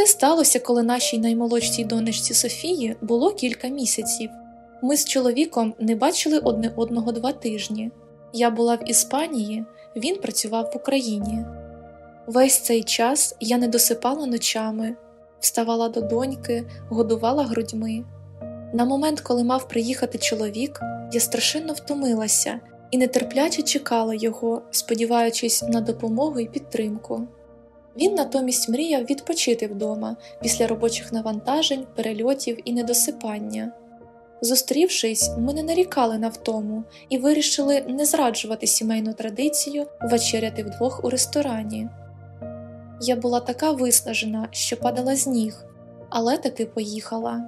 Це сталося, коли нашій наймолодшій донечці Софії було кілька місяців. Ми з чоловіком не бачили одне одного два тижні. Я була в Іспанії, він працював в Україні. Весь цей час я не досипала ночами, вставала до доньки, годувала грудьми. На момент, коли мав приїхати чоловік, я страшенно втомилася і нетерпляче чекала його, сподіваючись на допомогу і підтримку. Він натомість мріяв відпочити вдома після робочих навантажень, перельотів і недосипання. Зустрівшись, ми не нарікали на втому і вирішили не зраджувати сімейну традицію вечеряти вдвох у ресторані. Я була така виснажена, що падала з ніг, але таки поїхала.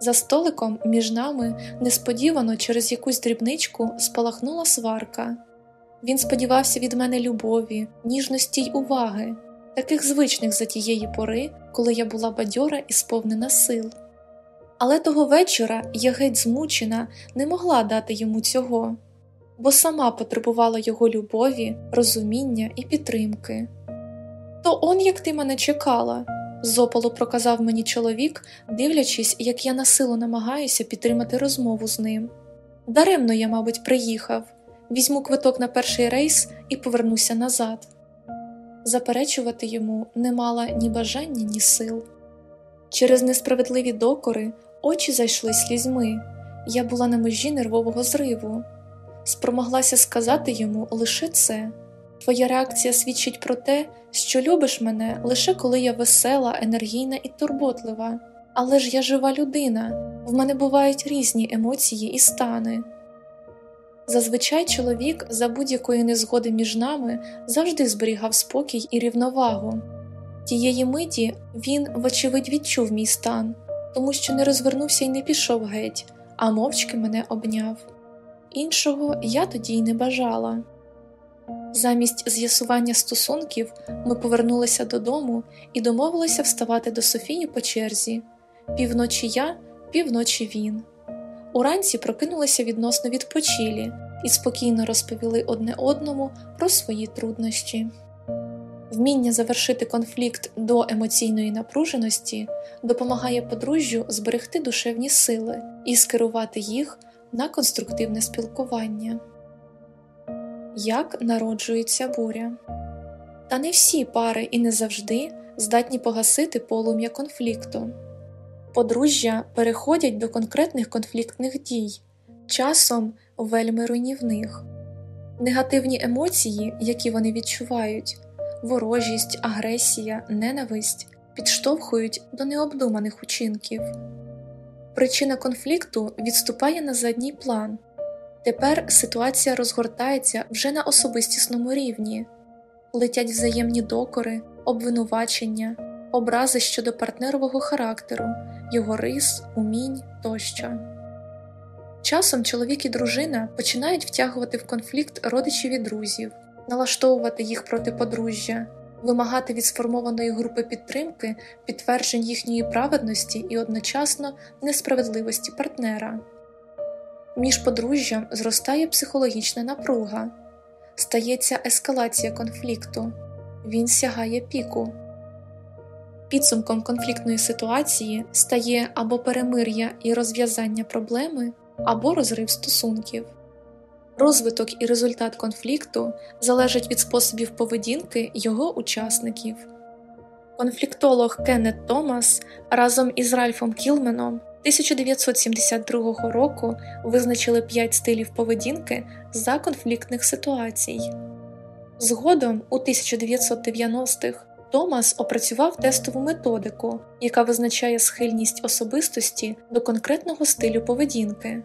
За столиком між нами несподівано через якусь дрібничку спалахнула сварка. Він сподівався від мене любові, ніжності й уваги, таких звичних за тієї пори, коли я була бадьора і сповнена сил. Але того вечора я геть змучена не могла дати йому цього, бо сама потребувала його любові, розуміння і підтримки. То он як ти мене чекала, зопало проказав мені чоловік, дивлячись, як я на силу намагаюся підтримати розмову з ним. Даремно я, мабуть, приїхав, візьму квиток на перший рейс і повернуся назад. Заперечувати йому не мала ні бажання, ні сил. Через несправедливі докори очі зайшли слізьми, я була на межі нервового зриву, спромоглася сказати йому лише це. Твоя реакція свідчить про те, що любиш мене лише коли я весела, енергійна і турботлива. Але ж я жива людина, в мене бувають різні емоції і стани. Зазвичай чоловік за будь-якої незгоди між нами завжди зберігав спокій і рівновагу. Тієї миті він, вочевидь, відчув мій стан, тому що не розвернувся і не пішов геть, а мовчки мене обняв. Іншого я тоді й не бажала. Замість з'ясування стосунків ми повернулися додому і домовилися вставати до Софії по черзі півночі я, півночі він. Уранці прокинулися відносно відпочилі і спокійно розповіли одне одному про свої труднощі. Вміння завершити конфлікт до емоційної напруженості допомагає подружжю зберегти душевні сили і скерувати їх на конструктивне спілкування. Як народжується буря. Та не всі пари і не завжди здатні погасити полум'я конфлікту. Подружжя переходять до конкретних конфліктних дій, часом вельми руйнівних. Негативні емоції, які вони відчувають, ворожість, агресія, ненависть підштовхують до необдуманих учинків. Причина конфлікту відступає на задній план. Тепер ситуація розгортається вже на особистісному рівні, летять взаємні докори, обвинувачення, образи щодо партнерового характеру, його рис, умінь тощо. Часом чоловік і дружина починають втягувати в конфлікт родичів і друзів, налаштовувати їх проти подружжя, вимагати від сформованої групи підтримки підтверджень їхньої праведності і одночасно несправедливості партнера. Між подружжям зростає психологічна напруга, стається ескалація конфлікту, він сягає піку. Підсумком конфліктної ситуації стає або перемир'я і розв'язання проблеми, або розрив стосунків. Розвиток і результат конфлікту залежать від способів поведінки його учасників. Конфліктолог Кеннет Томас разом із Ральфом Кілменом 1972 року визначили п'ять стилів поведінки за конфліктних ситуацій. Згодом у 1990-х Томас опрацював тестову методику, яка визначає схильність особистості до конкретного стилю поведінки.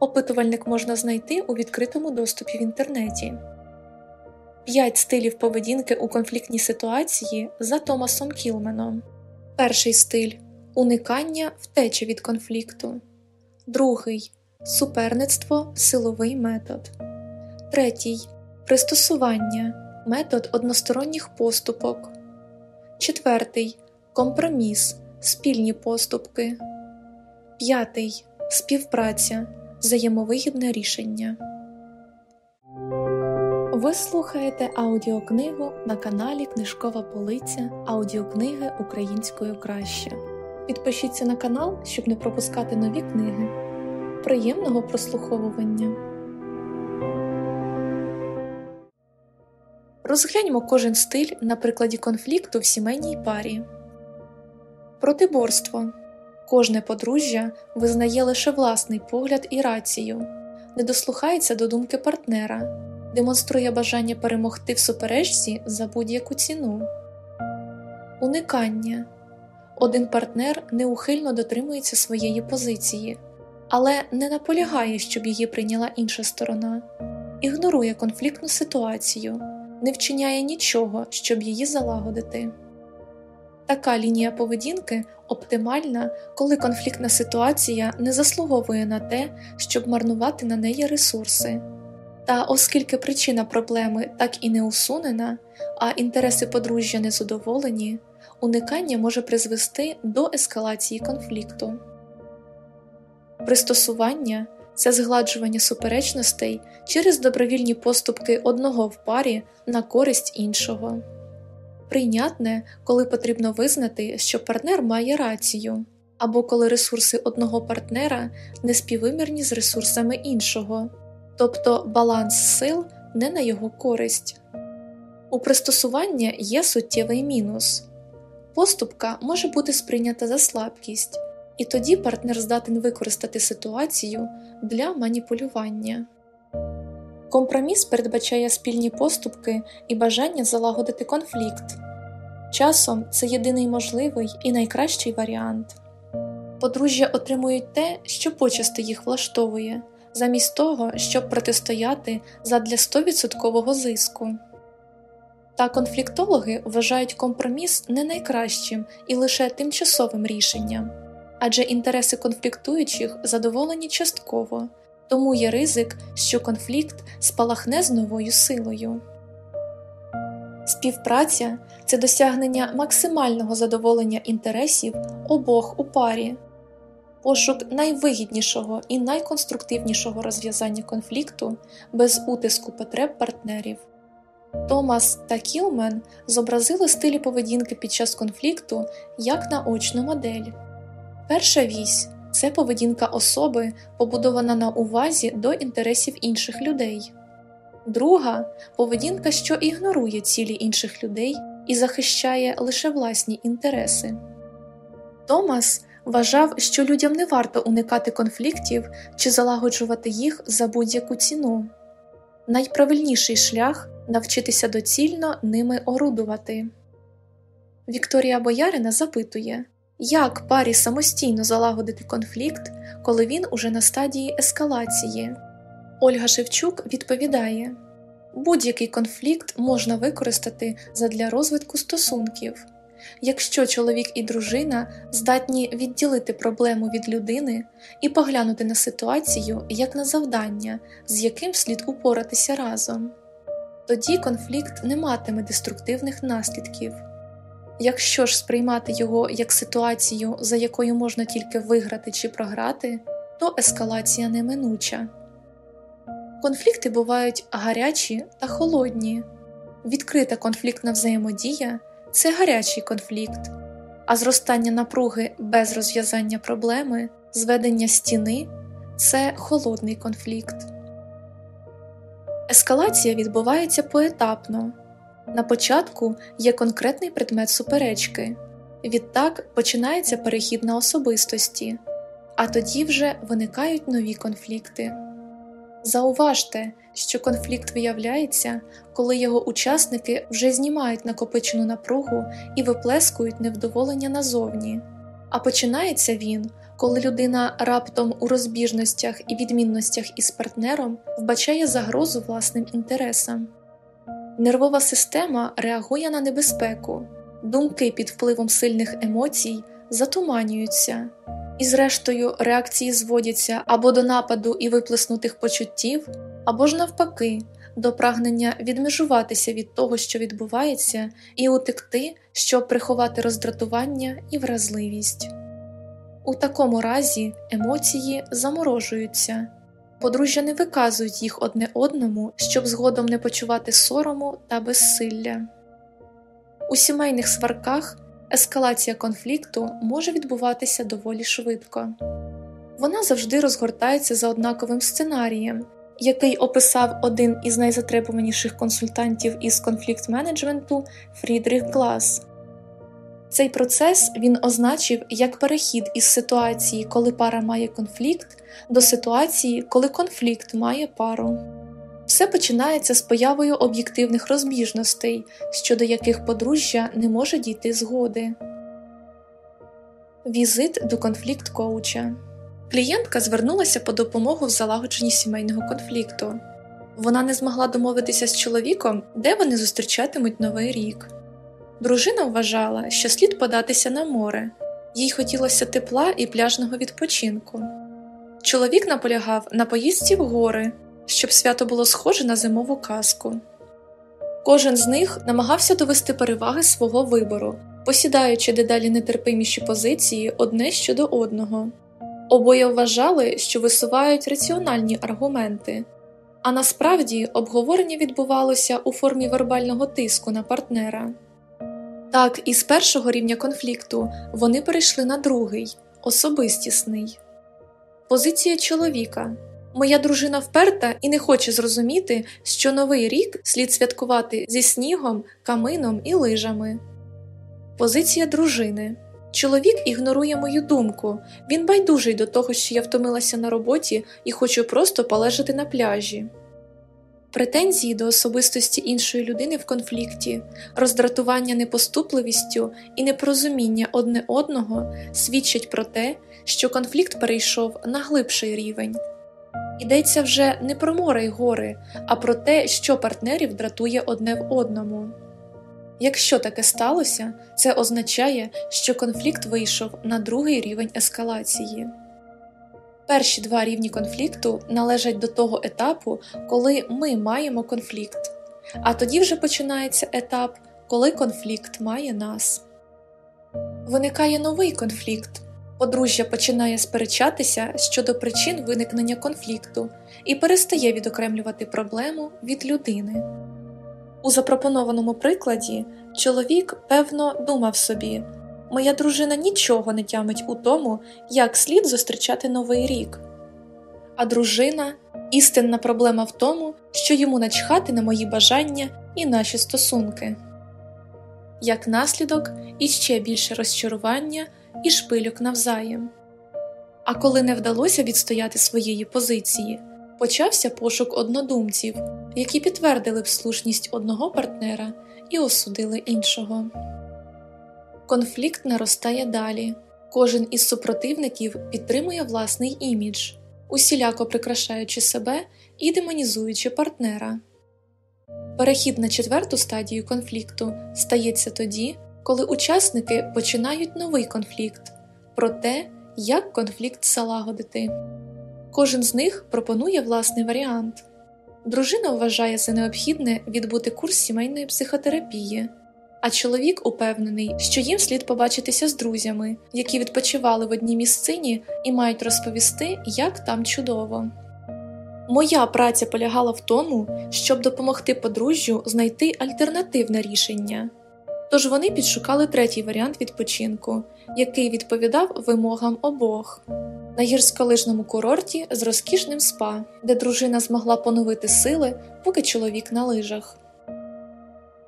Опитувальник можна знайти у відкритому доступі в інтернеті. П'ять стилів поведінки у конфліктній ситуації за Томасом Кілменом. Перший стиль уникання втечі від конфлікту. Другий суперництво силовий метод. Третій пристосування метод односторонніх поступок. Четвертий компроміс спільні поступки. П'ятий співпраця взаємовигідне рішення. Ви слухаєте аудіокнигу на каналі Книжкова Полиця аудіокниги українською краще. Підпишіться на канал, щоб не пропускати нові книги. Приємного прослуховування. Розгляньмо кожен стиль на прикладі конфлікту в сімейній парі. Протиборство. Кожне подружжя визнає лише власний погляд і рацію, не дослухається до думки партнера демонструє бажання перемогти в суперечці за будь-яку ціну. Уникання один партнер неухильно дотримується своєї позиції, але не наполягає, щоб її прийняла інша сторона, ігнорує конфліктну ситуацію, не вчиняє нічого, щоб її залагодити. Така лінія поведінки оптимальна, коли конфліктна ситуація не заслуговує на те, щоб марнувати на неї ресурси. Та оскільки причина проблеми так і не усунена, а інтереси подружжя не задоволені, уникання може призвести до ескалації конфлікту. Пристосування це згладжування суперечностей через добровільні поступки одного в парі на користь іншого. Прийнятне, коли потрібно визнати, що партнер має рацію, або коли ресурси одного партнера не співвимірні з ресурсами іншого тобто баланс сил не на його користь. У пристосування є суттєвий мінус поступка може бути сприйнята за слабкість, і тоді партнер здатен використати ситуацію для маніпулювання. Компроміс передбачає спільні поступки і бажання залагодити конфлікт. Часом це єдиний можливий і найкращий варіант. Подружжя отримують те, що почасти їх влаштовує, замість того, щоб протистояти задля 100% зиску. Та конфліктологи вважають компроміс не найкращим і лише тимчасовим рішенням, адже інтереси конфліктуючих задоволені частково, тому є ризик, що конфлікт спалахне з новою силою. Співпраця це досягнення максимального задоволення інтересів обох у парі пошук найвигіднішого і найконструктивнішого розв'язання конфлікту без утиску потреб партнерів. Томас та Кілмен зобразили стилі поведінки під час конфлікту як наочну модель. Перша вісь це поведінка особи, побудована на увазі до інтересів інших людей. Друга поведінка, що ігнорує цілі інших людей і захищає лише власні інтереси. Томас вважав, що людям не варто уникати конфліктів чи залагоджувати їх за будь-яку ціну. Найправильніший шлях навчитися доцільно ними орудувати. Вікторія Боярина запитує, як парі самостійно залагодити конфлікт, коли він уже на стадії ескалації. Ольга Шевчук відповідає будь-який конфлікт можна використати задля розвитку стосунків. Якщо чоловік і дружина здатні відділити проблему від людини і поглянути на ситуацію як на завдання, з яким слід упоратися разом, тоді конфлікт не матиме деструктивних наслідків. Якщо ж сприймати його як ситуацію, за якою можна тільки виграти чи програти, то ескалація неминуча. Конфлікти бувають гарячі та холодні, відкрита конфліктна взаємодія це гарячий конфлікт, а зростання напруги без розв'язання проблеми, зведення стіни це холодний конфлікт. Ескалація відбувається поетапно. На початку є конкретний предмет суперечки, відтак починається перехід на особистості, а тоді вже виникають нові конфлікти. Зауважте, що конфлікт виявляється, коли його учасники вже знімають накопичену напругу і виплескують невдоволення назовні, а починається він, коли людина раптом у розбіжностях і відмінностях із партнером вбачає загрозу власним інтересам. Нервова система реагує на небезпеку, думки під впливом сильних емоцій затуманюються. І, зрештою, реакції зводяться або до нападу і виплеснутих почуттів, або ж навпаки, до прагнення відмежуватися від того, що відбувається, і утекти, щоб приховати роздратування і вразливість. У такому разі емоції заморожуються, Подружжя не виказують їх одне одному, щоб згодом не почувати сорому та безсилля. У сімейних сварках ескалація конфлікту може відбуватися доволі швидко. Вона завжди розгортається за однаковим сценарієм, який описав один із найзатребуваніших консультантів із конфлікт менеджменту Фрідріх Глас. Цей процес він означив як перехід із ситуації, коли пара має конфлікт, до ситуації, коли конфлікт має пару. Все починається з появою об'єктивних розбіжностей, щодо яких подружжя не може дійти згоди. Візит до конфлікт коуча Клієнтка звернулася по допомогу в залагодженні сімейного конфлікту. Вона не змогла домовитися з чоловіком, де вони зустрічатимуть новий рік. Дружина вважала, що слід податися на море, їй хотілося тепла і пляжного відпочинку. Чоловік наполягав на поїздці в гори, щоб свято було схоже на зимову казку. Кожен з них намагався довести переваги свого вибору, посідаючи дедалі нетерпиміші позиції одне щодо одного. Обоє вважали, що висувають раціональні аргументи, а насправді обговорення відбувалося у формі вербального тиску на партнера. Так, із першого рівня конфлікту вони перейшли на другий особистісний. Позиція чоловіка Моя дружина вперта і не хоче зрозуміти, що новий рік слід святкувати зі снігом, камином і лижами. Позиція дружини Чоловік ігнорує мою думку, він байдужий до того, що я втомилася на роботі і хочу просто полежати на пляжі. Претензії до особистості іншої людини в конфлікті, роздратування непоступливістю і непорозуміння одне одного свідчать про те, що конфлікт перейшов на глибший рівень. Йдеться вже не про море й гори, а про те, що партнерів дратує одне в одному. Якщо таке сталося, це означає, що конфлікт вийшов на другий рівень ескалації. Перші два рівні конфлікту належать до того етапу, коли ми маємо конфлікт, а тоді вже починається етап, коли конфлікт має нас. Виникає новий конфлікт. Подружжя починає сперечатися щодо причин виникнення конфлікту і перестає відокремлювати проблему від людини. У запропонованому прикладі чоловік, певно, думав собі моя дружина нічого не тямить у тому, як слід зустрічати новий рік. А дружина істинна проблема в тому, що йому начхати на мої бажання і наші стосунки. Як наслідок іще більше розчарування і шпильок навзаєм. А коли не вдалося відстояти своєї позиції, почався пошук однодумців, які підтвердили б слушність одного партнера і осудили іншого. Конфлікт наростає далі. Кожен із супротивників підтримує власний імідж, усіляко прикрашаючи себе і демонізуючи партнера. Перехід на четверту стадію конфлікту стається тоді, коли учасники починають новий конфлікт про те, як конфлікт залагодити. Кожен з них пропонує власний варіант. Дружина вважає за необхідне відбути курс сімейної психотерапії, а чоловік упевнений, що їм слід побачитися з друзями, які відпочивали в одній місцині і мають розповісти, як там чудово. Моя праця полягала в тому, щоб допомогти подружжю знайти альтернативне рішення. Тож вони підшукали третій варіант відпочинку, який відповідав вимогам обох на гірськолижному курорті з розкішним спа, де дружина змогла поновити сили, поки чоловік на лижах.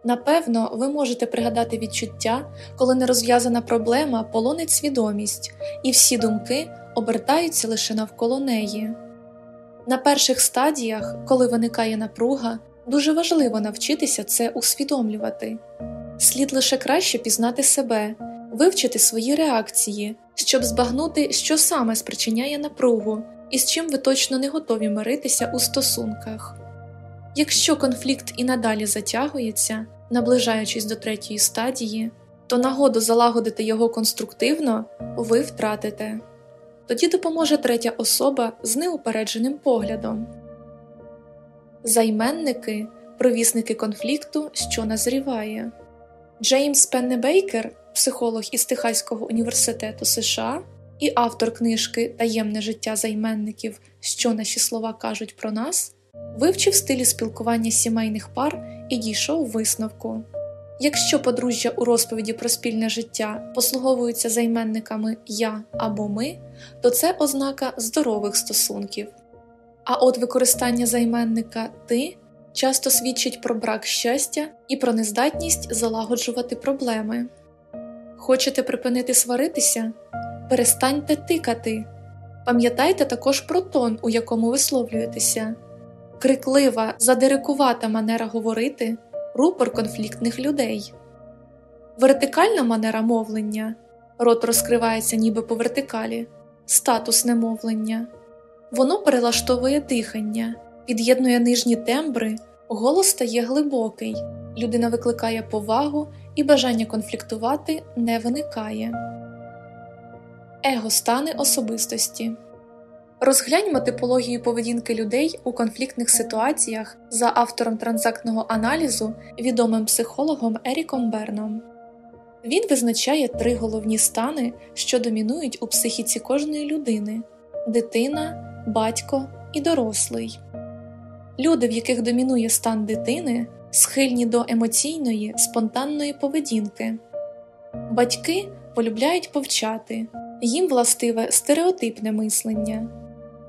Напевно, ви можете пригадати відчуття, коли нерозв'язана проблема полонить свідомість, і всі думки обертаються лише навколо неї. На перших стадіях, коли виникає напруга, дуже важливо навчитися це усвідомлювати слід лише краще пізнати себе, вивчити свої реакції, щоб збагнути, що саме спричиняє напругу і з чим ви точно не готові миритися у стосунках. Якщо конфлікт і надалі затягується, наближаючись до третьої стадії, то нагоду залагодити його конструктивно ви втратите. Тоді допоможе третя особа з неупередженим поглядом. Займенники провісники конфлікту, що назріває. Джеймс Пеннебейкер, психолог із Техаського університету США, і автор книжки Таємне життя займенників, що наші слова кажуть про нас, вивчив стилі спілкування сімейних пар і дійшов висновку. Якщо подружжя у розповіді про спільне життя послуговуються займенниками я або ми, то це ознака здорових стосунків. А от використання займенника ти часто свідчить про брак щастя і про нездатність залагоджувати проблеми. Хочете припинити сваритися? Перестаньте тикати. Пам'ятайте також про тон, у якому висловлюєтеся. Криклива, задирикувата манера говорити рупор конфліктних людей. Вертикальна манера мовлення рот розкривається ніби по вертикалі, статусне мовлення. Воно перелаштовує дихання, під'єднує нижні тембри, голос стає глибокий, людина викликає повагу і бажання конфліктувати не виникає. Его стани особистості Розгляньмо типологію поведінки людей у конфліктних ситуаціях за автором транзактного аналізу, відомим психологом Еріком Берном. Він визначає три головні стани, що домінують у психіці кожної людини дитина, батько і дорослий. Люди, в яких домінує стан дитини, схильні до емоційної, спонтанної поведінки. Батьки полюбляють повчати, їм властиве стереотипне мислення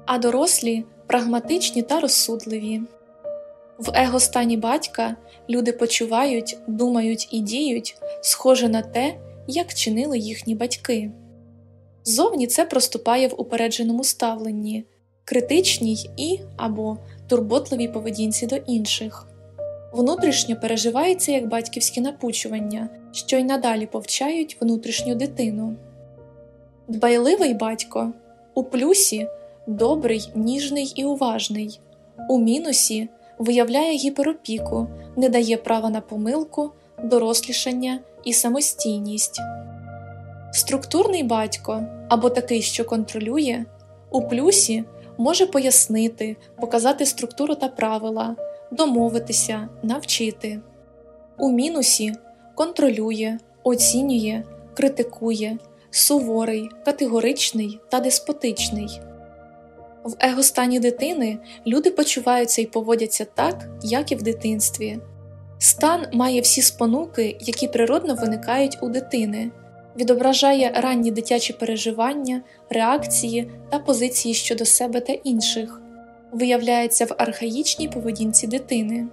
а дорослі прагматичні та розсудливі. В его-стані батька люди почувають, думають і діють схоже на те, як чинили їхні батьки. Зовні це проступає в упередженому ставленні, критичній і або турботливій поведінці до інших. Внутрішньо переживається як батьківські напучування, що й надалі повчають внутрішню дитину. Дбайливий батько у плюсі добрий, ніжний і уважний, у мінусі виявляє гіперопіку, не дає права на помилку, дорослішання і самостійність. Структурний батько або такий, що контролює, у плюсі може пояснити, показати структуру та правила, домовитися, навчити, у мінусі контролює, оцінює, критикує, суворий, категоричний та деспотичний. В егостані дитини люди почуваються і поводяться так, як і в дитинстві. Стан має всі спонуки, які природно виникають у дитини, відображає ранні дитячі переживання, реакції та позиції щодо себе та інших, виявляється в архаїчній поведінці дитини.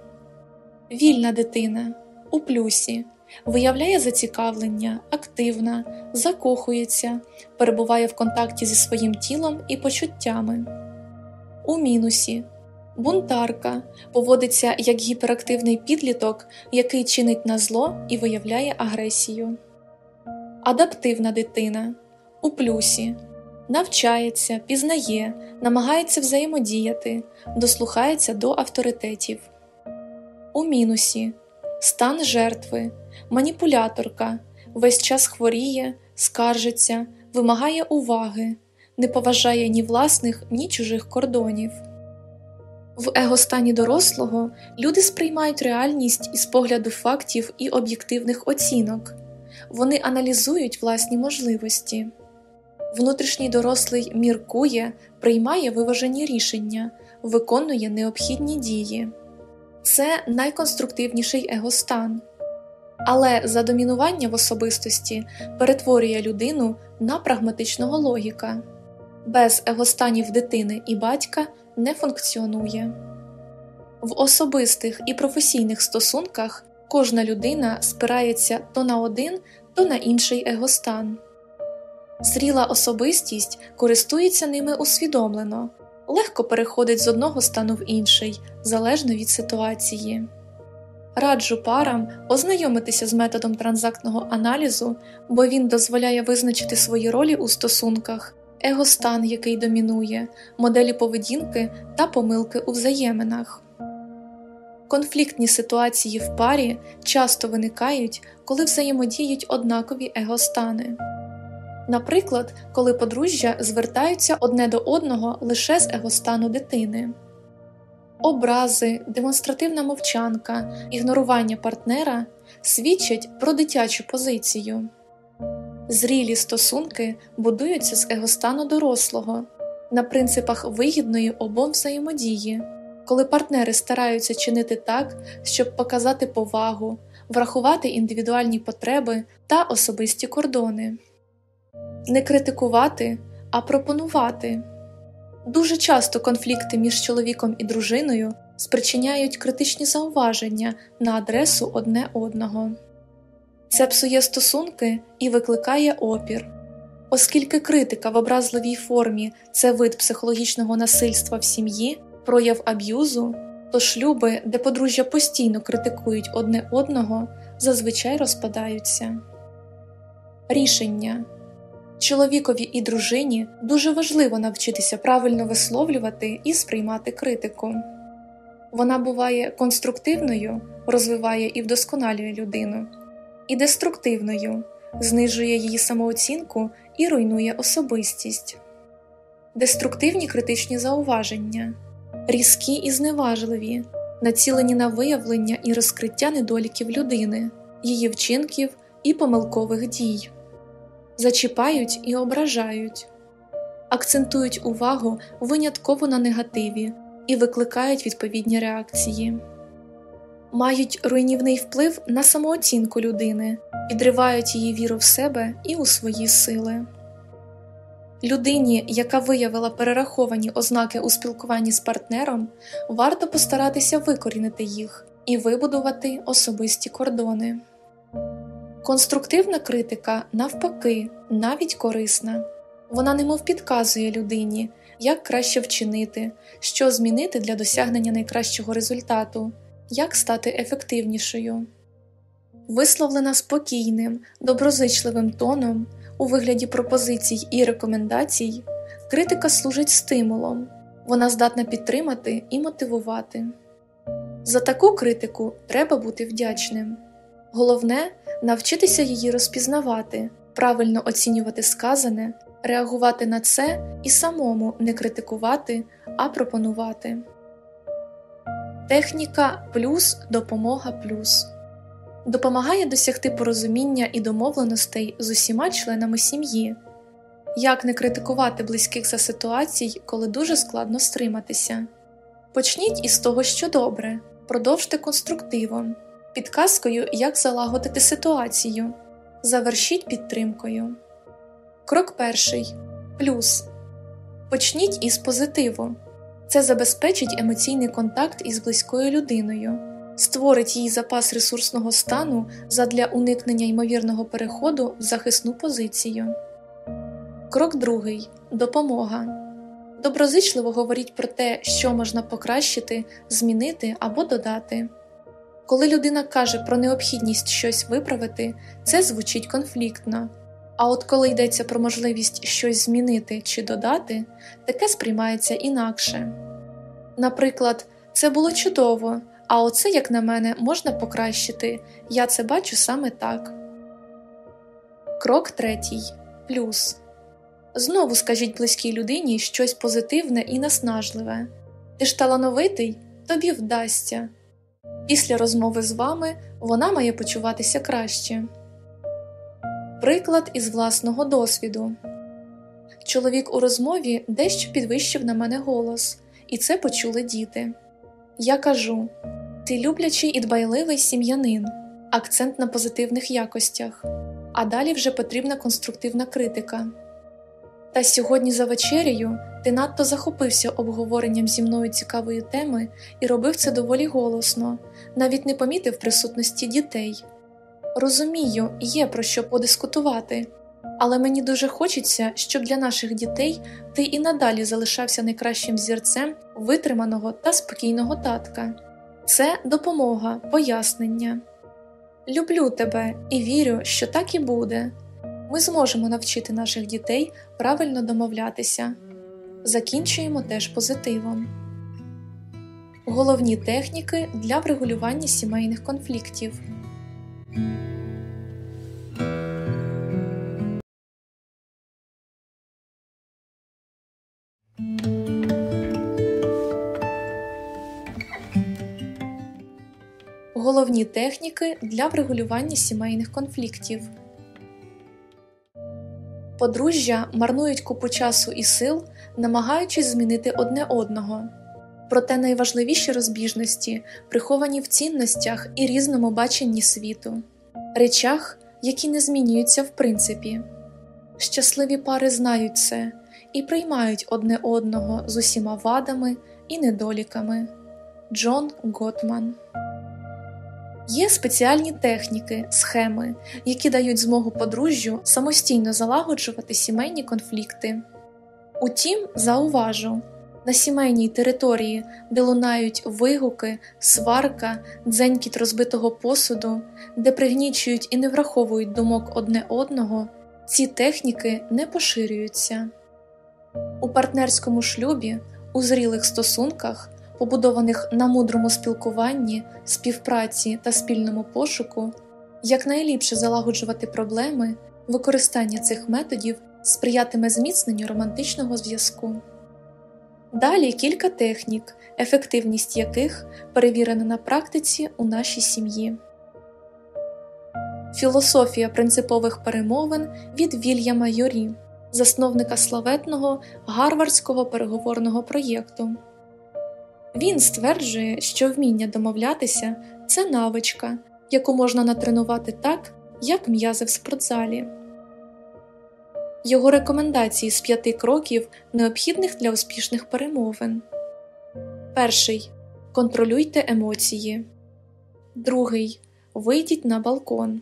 Вільна дитина у плюсі виявляє зацікавлення, активна, закохується, перебуває в контакті зі своїм тілом і почуттями. У мінусі бунтарка поводиться як гіперактивний підліток, який чинить на зло і виявляє агресію. Адаптивна дитина у плюсі навчається, пізнає, намагається взаємодіяти, дослухається до авторитетів. У мінусі стан жертви маніпуляторка, весь час хворіє, скаржиться, вимагає уваги, не поважає ні власних, ні чужих кордонів. В егостані дорослого люди сприймають реальність із погляду фактів і об'єктивних оцінок, вони аналізують власні можливості. Внутрішній дорослий міркує, приймає виважені рішення, виконує необхідні дії. Це найконструктивніший егостан, але за домінування в особистості перетворює людину на прагматичного логіка, без егостанів дитини і батька не функціонує. В особистих і професійних стосунках кожна людина спирається то на один, то на інший егостан. Зріла особистість користується ними усвідомлено, легко переходить з одного стану в інший, залежно від ситуації. Раджу парам ознайомитися з методом транзактного аналізу, бо він дозволяє визначити свої ролі у стосунках, егостан, який домінує, моделі поведінки та помилки у взаєминах. Конфліктні ситуації в парі часто виникають, коли взаємодіють однакові егостани. Наприклад, коли подружжя звертаються одне до одного лише з егостану дитини образи, демонстративна мовчанка, ігнорування партнера свідчать про дитячу позицію. Зрілі стосунки будуються з егостану дорослого, на принципах вигідної обом взаємодії, коли партнери стараються чинити так, щоб показати повагу, врахувати індивідуальні потреби та особисті кордони, не критикувати, а пропонувати. Дуже часто конфлікти між чоловіком і дружиною спричиняють критичні зауваження на адресу одне одного. Це псує стосунки і викликає опір. Оскільки критика в образливій формі це вид психологічного насильства в сім'ї, прояв аб'юзу, то шлюби, де подружжя постійно критикують одне одного, зазвичай розпадаються. Рішення чоловікові і дружині дуже важливо навчитися правильно висловлювати і сприймати критику. Вона буває конструктивною, розвиває і вдосконалює людину, і деструктивною, знижує її самооцінку і руйнує особистість, деструктивні критичні зауваження, різкі і зневажливі, націлені на виявлення і розкриття недоліків людини, її вчинків і помилкових дій, зачіпають і ображають, акцентують увагу винятково на негативі і викликають відповідні реакції. Мають руйнівний вплив на самооцінку людини, підривають її віру в себе і у свої сили. Людині, яка виявила перераховані ознаки у спілкуванні з партнером, варто постаратися викорінити їх і вибудувати особисті кордони. Конструктивна критика, навпаки, навіть корисна вона немов підказує людині, як краще вчинити, що змінити для досягнення найкращого результату, як стати ефективнішою. Висловлена спокійним, доброзичливим тоном у вигляді пропозицій і рекомендацій, критика служить стимулом, вона здатна підтримати і мотивувати. За таку критику треба бути вдячним. Головне навчитися її розпізнавати, правильно оцінювати сказане, реагувати на це і самому не критикувати, а пропонувати. Техніка плюс допомога плюс допомагає досягти порозуміння і домовленостей з усіма членами сім'ї, як не критикувати близьких за ситуацій, коли дуже складно стриматися. Почніть із того, що добре, продовжте конструктивом, підказкою, як залагодити ситуацію, завершіть підтримкою. Крок перший плюс. Почніть із позитиву. Це забезпечить емоційний контакт із близькою людиною, створить їй запас ресурсного стану задля уникнення ймовірного переходу в захисну позицію. Крок другий допомога. Доброзичливо говоріть про те, що можна покращити, змінити або додати. Коли людина каже про необхідність щось виправити, це звучить конфліктно. А от коли йдеться про можливість щось змінити чи додати, таке сприймається інакше. Наприклад, це було чудово, а оце, як на мене, можна покращити, я це бачу саме так. Крок третій. Плюс. Знову скажіть близькій людині щось позитивне і наснажливе. Ти ж талановитий, тобі вдасться. Після розмови з вами вона має почуватися краще. Приклад із власного досвіду чоловік у розмові дещо підвищив на мене голос, і це почули діти. Я кажу ти люблячий і дбайливий сім'янин, акцент на позитивних якостях, а далі вже потрібна конструктивна критика. Та сьогодні за вечерею ти надто захопився обговоренням зі мною цікавої теми і робив це доволі голосно, навіть не помітив присутності дітей. Розумію, є про що подискутувати, але мені дуже хочеться, щоб для наших дітей ти і надалі залишався найкращим зірцем витриманого та спокійного татка. Це допомога, пояснення. Люблю тебе і вірю, що так і буде. Ми зможемо навчити наших дітей правильно домовлятися. Закінчуємо теж позитивом. Головні техніки для врегулювання сімейних конфліктів. Головні техніки для врегулювання сімейних конфліктів. Подружжя марнують купу часу і сил, намагаючись змінити одне одного. Проте найважливіші розбіжності приховані в цінностях і різному баченні світу, речах, які не змінюються в принципі. Щасливі пари знають це і приймають одне одного з усіма вадами і недоліками. Джон Готман Є спеціальні техніки, схеми, які дають змогу подружжю самостійно залагоджувати сімейні конфлікти. Утім, зауважу на сімейній території, де лунають вигуки, сварка, дзенькіт розбитого посуду, де пригнічують і не враховують думок одне одного, ці техніки не поширюються. У партнерському шлюбі, у зрілих стосунках побудованих на мудрому спілкуванні, співпраці та спільному пошуку, якнайліпше залагоджувати проблеми, використання цих методів сприятиме зміцненню романтичного зв'язку. Далі кілька технік, ефективність яких перевірена на практиці у нашій сім'ї. Філософія принципових перемовин від Вільяма Йорі, засновника славетного гарвардського переговорного проєкту. Він стверджує, що вміння домовлятися це навичка, яку можна натренувати так, як м'язи в спортзалі. Його рекомендації з п'яти кроків необхідних для успішних перемовин. Перший. Контролюйте емоції. Другий. Вийдіть на балкон.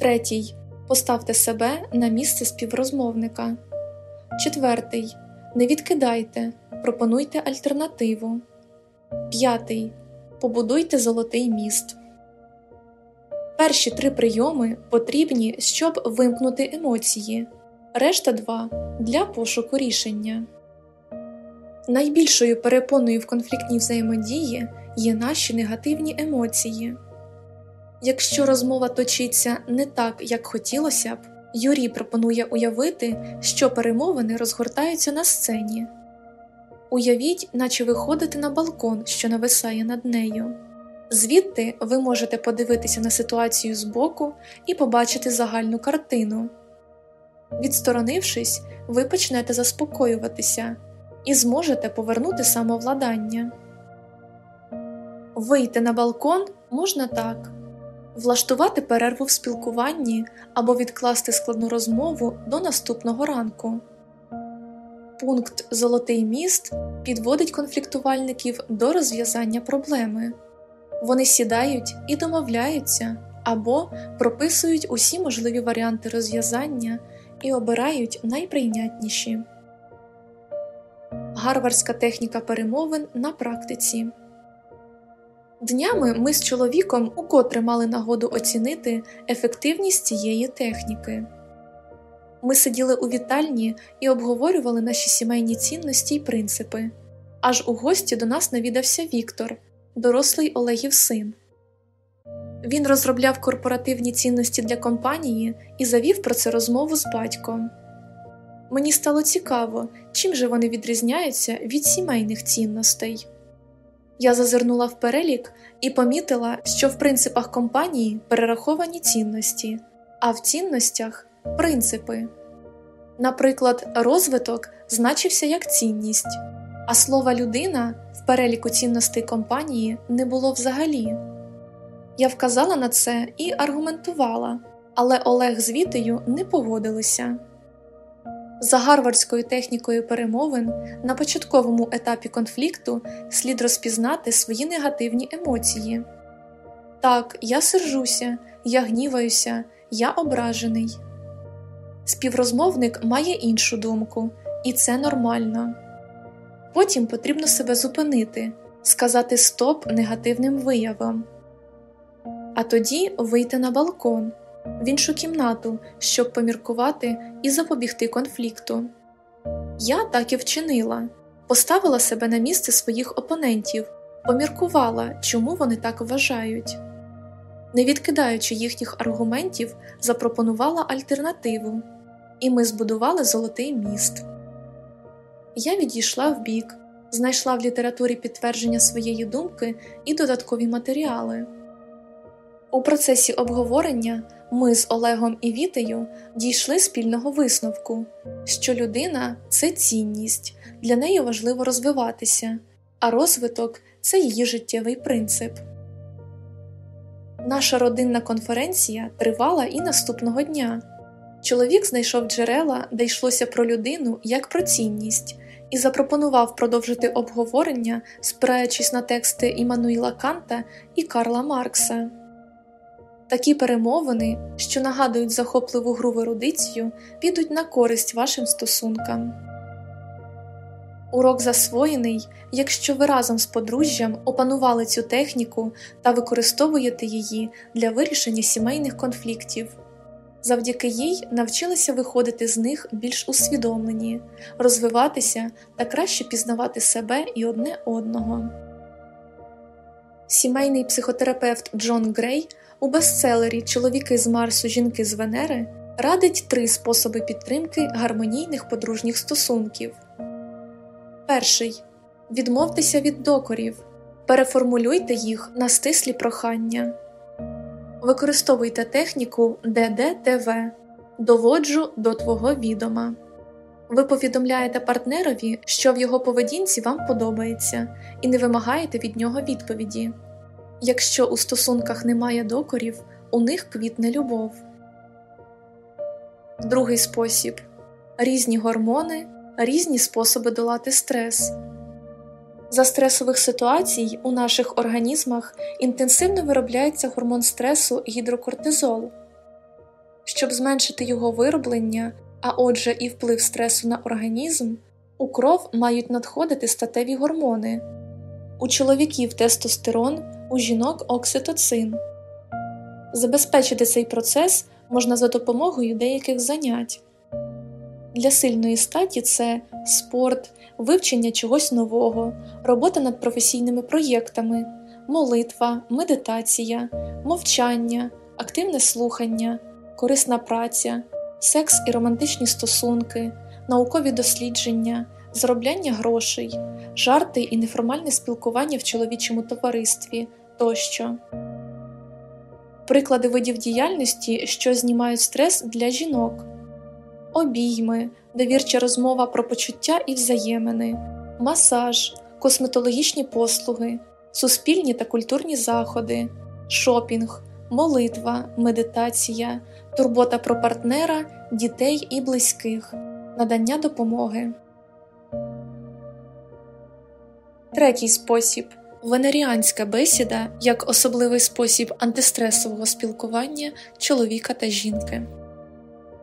Третій. Поставте себе на місце співрозмовника. Четвертий. Не відкидайте. Пропонуйте альтернативу. П'ятий. Побудуйте золотий міст. Перші три прийоми потрібні, щоб вимкнути емоції. Решта два для пошуку рішення. Найбільшою перепоною в конфліктній взаємодії є наші негативні емоції. Якщо розмова точиться не так, як хотілося б, Юрій пропонує уявити, що перемовини розгортаються на сцені. Уявіть, наче ви ходите на балкон, що нависає над нею. Звідти ви можете подивитися на ситуацію збоку і побачити загальну картину. Відсторонившись, ви почнете заспокоюватися і зможете повернути самовладання. Вийти на балкон можна так влаштувати перерву в спілкуванні або відкласти складну розмову до наступного ранку. Пункт Золотий міст підводить конфліктувальників до розв'язання проблеми. Вони сідають і домовляються або прописують усі можливі варіанти розв'язання і обирають найприйнятніші. Гарвардська техніка перемовин на практиці. Днями ми з чоловіком укотре мали нагоду оцінити ефективність цієї техніки. Ми сиділи у вітальні і обговорювали наші сімейні цінності й принципи. Аж у гості до нас навідався Віктор, дорослий Олегів син. Він розробляв корпоративні цінності для компанії і завів про це розмову з батьком. Мені стало цікаво, чим же вони відрізняються від сімейних цінностей. Я зазирнула в перелік і помітила, що в принципах компанії перераховані цінності, а в цінностях принципи. Наприклад, розвиток значився як цінність, а слова людина в переліку цінностей компанії не було взагалі. Я вказала на це і аргументувала, але Олег з Вітею не погодилися. За гарвардською технікою перемовин на початковому етапі конфлікту слід розпізнати свої негативні емоції. Так, я сержуся, я гніваюся, я ображений. Співрозмовник має іншу думку, і це нормально. Потім потрібно себе зупинити, сказати стоп негативним виявам, а тоді вийти на балкон в іншу кімнату, щоб поміркувати і запобігти конфлікту. Я так і вчинила, поставила себе на місце своїх опонентів, поміркувала, чому вони так вважають. Не відкидаючи їхніх аргументів, запропонувала альтернативу, і ми збудували золотий міст. Я відійшла вбік, знайшла в літературі підтвердження своєї думки і додаткові матеріали. У процесі обговорення Ми з Олегом і Вітею дійшли спільного висновку, що людина це цінність, для неї важливо розвиватися, а розвиток це її життєвий принцип. Наша родинна конференція тривала і наступного дня. Чоловік знайшов джерела, де йшлося про людину як про цінність, і запропонував продовжити обговорення, спираючись на тексти Іммануїла Канта і Карла Маркса. Такі перемовини, що нагадують захопливу гру в ерудицію, підуть на користь вашим стосункам. Урок засвоєний, якщо ви разом з подружжям опанували цю техніку та використовуєте її для вирішення сімейних конфліктів. Завдяки їй навчилися виходити з них більш усвідомлені, розвиватися та краще пізнавати себе і одне одного. Сімейний психотерапевт Джон Грей у бестселері Чоловіки з Марсу, жінки з Венери радить три способи підтримки гармонійних подружніх стосунків. Перший відмовтеся від докорів, переформулюйте їх на стислі прохання. Використовуйте техніку ДДТВ доводжу до твого відома. Ви повідомляєте партнерові, що в його поведінці вам подобається, і не вимагаєте від нього відповіді. Якщо у стосунках немає докорів, у них квітне любов. Другий спосіб різні гормони, різні способи долати стрес. За стресових ситуацій у наших організмах інтенсивно виробляється гормон стресу гідрокортизол. Щоб зменшити його вироблення, а отже, і вплив стресу на організм, у кров мають надходити статеві гормони, у чоловіків тестостерон, у жінок окситоцин. Забезпечити цей процес можна за допомогою деяких занять. Для сильної статі це спорт, вивчення чогось нового, робота над професійними проєктами, молитва, медитація, мовчання, активне слухання, корисна праця, секс і романтичні стосунки, наукові дослідження, заробляння грошей, жарти і неформальне спілкування в чоловічому товаристві тощо. Приклади видів діяльності, що знімають стрес для жінок обійми, довірча розмова про почуття і взаємини, масаж, косметологічні послуги, суспільні та культурні заходи, шопінг, молитва, медитація, турбота про партнера, дітей і близьких, надання допомоги. Третій спосіб венеріанська бесіда як особливий спосіб антистресового спілкування чоловіка та жінки.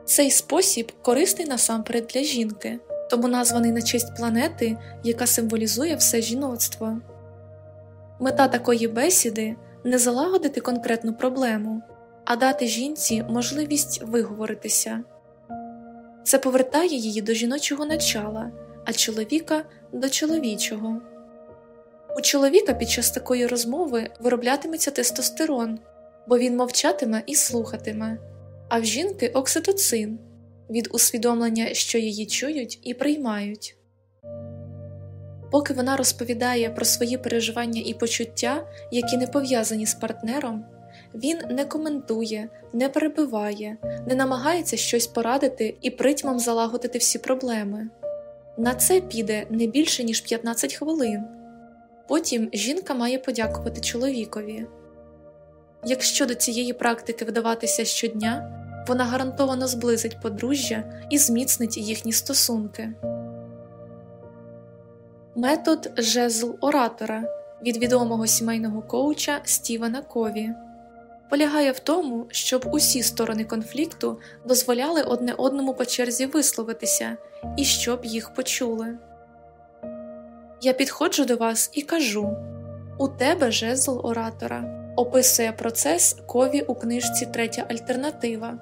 Цей спосіб корисний насамперед для жінки, тому названий на честь планети, яка символізує все жіноцтво. Мета такої бесіди не залагодити конкретну проблему, а дати жінці можливість виговоритися. Це повертає її до жіночого начала, а чоловіка до чоловічого. У чоловіка під час такої розмови вироблятиметься тестостерон, бо він мовчатиме і слухатиме а в жінки окситоцин від усвідомлення, що її чують і приймають. Поки вона розповідає про свої переживання і почуття, які не пов'язані з партнером, він не коментує, не перебиває, не намагається щось порадити і притьмом залагодити всі проблеми. На це піде не більше ніж 15 хвилин. Потім жінка має подякувати чоловікові. Якщо до цієї практики вдаватися щодня, вона гарантовано зблизить подружжя і зміцнить їхні стосунки. Метод жезл оратора від відомого сімейного коуча Стівена Кові полягає в тому, щоб усі сторони конфлікту дозволяли одне одному по черзі висловитися і щоб їх почули. Я підходжу до вас і кажу у тебе жезл оратора описує процес кові у книжці Третя альтернатива.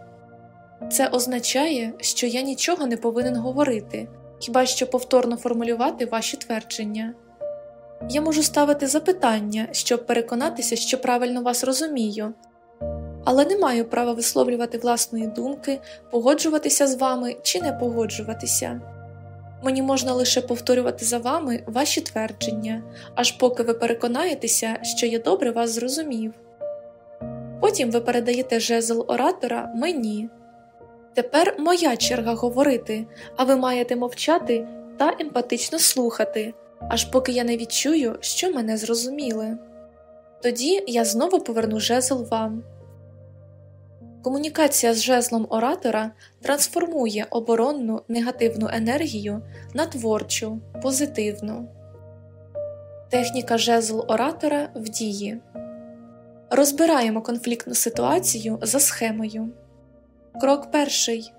Це означає, що я нічого не повинен говорити, хіба що повторно формулювати ваші твердження. Я можу ставити запитання, щоб переконатися, що правильно вас розумію, але не маю права висловлювати власної думки, погоджуватися з вами чи не погоджуватися. Мені можна лише повторювати за вами ваші твердження, аж поки ви переконаєтеся, що я добре вас зрозумів. Потім ви передаєте жезл оратора мені. Тепер моя черга говорити, а ви маєте мовчати та емпатично слухати, аж поки я не відчую, що мене зрозуміли. Тоді я знову поверну жезл вам. Комунікація з жезлом оратора трансформує оборонну негативну енергію на творчу, позитивну. Техніка жезл оратора в дії. Розбираємо конфліктну ситуацію за схемою. Крок перший.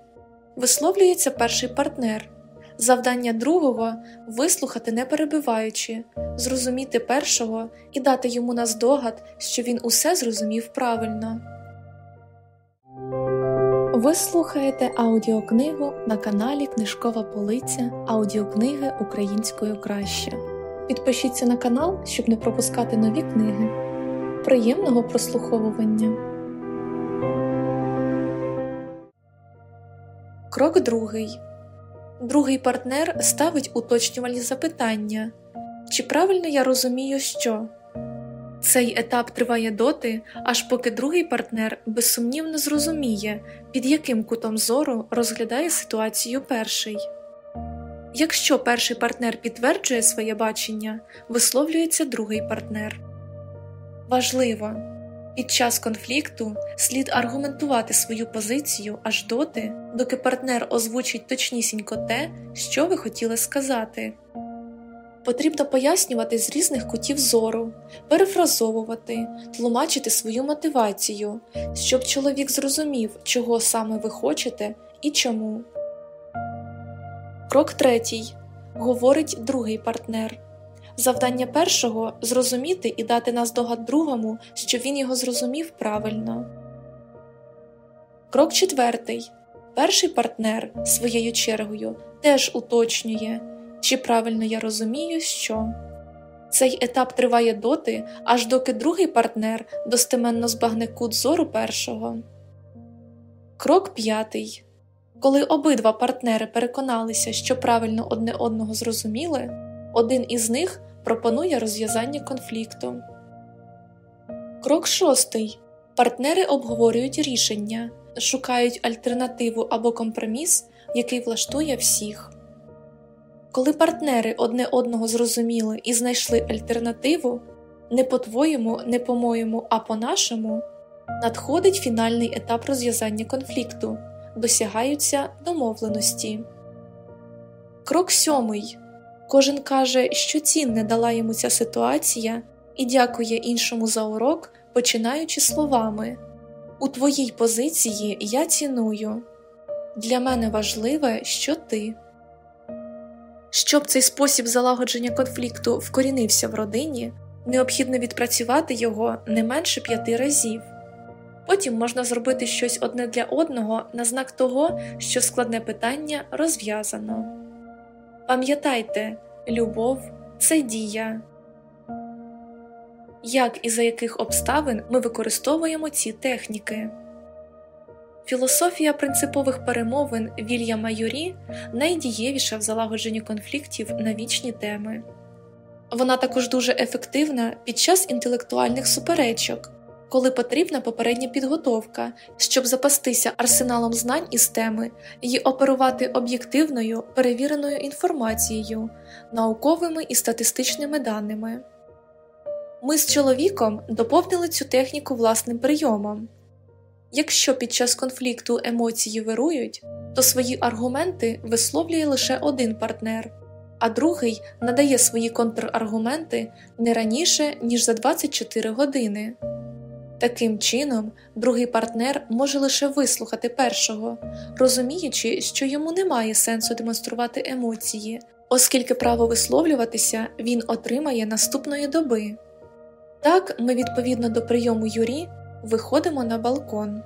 Висловлюється перший партнер. Завдання другого вислухати не перебиваючи, зрозуміти першого і дати йому наздогад, що він усе зрозумів правильно. Ви слухаєте аудіокнигу на каналі Книжкова Полиця аудіокниги українською краще. Підпишіться на канал, щоб не пропускати нові книги. Приємного прослуховування. Крок другий. Другий партнер ставить уточнювальні запитання. Чи правильно я розумію, що цей етап триває доти, аж поки другий партнер безсумнівно зрозуміє, під яким кутом зору розглядає ситуацію перший. Якщо перший партнер підтверджує своє бачення, висловлюється другий партнер. Важливо під час конфлікту слід аргументувати свою позицію аж доти, доки партнер озвучить точнісінько те, що ви хотіли сказати. Потрібно пояснювати з різних кутів зору, перефразовувати, тлумачити свою мотивацію, щоб чоловік зрозумів, чого саме ви хочете і чому. Крок третій. Говорить другий партнер. Завдання першого зрозуміти і дати наздогад другому, щоб він його зрозумів правильно. Крок четвертий. Перший партнер своєю чергою теж уточнює, чи правильно я розумію, що цей етап триває доти, аж доки другий партнер достеменно збагне кут зору першого. Крок п'ятий. Коли обидва партнери переконалися, що правильно одне одного зрозуміли, один із них пропонує розв'язання конфлікту. Крок шостий. Партнери обговорюють рішення, шукають альтернативу або компроміс, який влаштує всіх. Коли партнери одне одного зрозуміли і знайшли альтернативу, не по твоєму, не по моєму, а по нашому, надходить фінальний етап розв'язання конфлікту, досягаються домовленості. Крок сьомий. Кожен каже, що цінне дала йому ця ситуація, і дякує іншому за урок, починаючи словами У твоїй позиції я ціную. Для мене важливе, що ти. Щоб цей спосіб залагодження конфлікту вкорінився в родині, необхідно відпрацювати його не менше п'яти разів. Потім можна зробити щось одне для одного на знак того, що складне питання розв'язано. Пам'ятайте, любов це дія. Як і за яких обставин ми використовуємо ці техніки. Філософія принципових перемовин Вільяма Юрі найдієвіша в залагодженні конфліктів на вічні теми. Вона також дуже ефективна під час інтелектуальних суперечок, коли потрібна попередня підготовка, щоб запастися арсеналом знань із теми і оперувати об'єктивною перевіреною інформацією, науковими і статистичними даними. Ми з чоловіком доповнили цю техніку власним прийомом. Якщо під час конфлікту емоції вирують, то свої аргументи висловлює лише один партнер, а другий надає свої контраргументи не раніше, ніж за 24 години. Таким чином, другий партнер може лише вислухати першого, розуміючи, що йому немає сенсу демонструвати емоції, оскільки право висловлюватися він отримає наступної доби. Так, ми відповідно до прийому Юрі виходимо на балкон.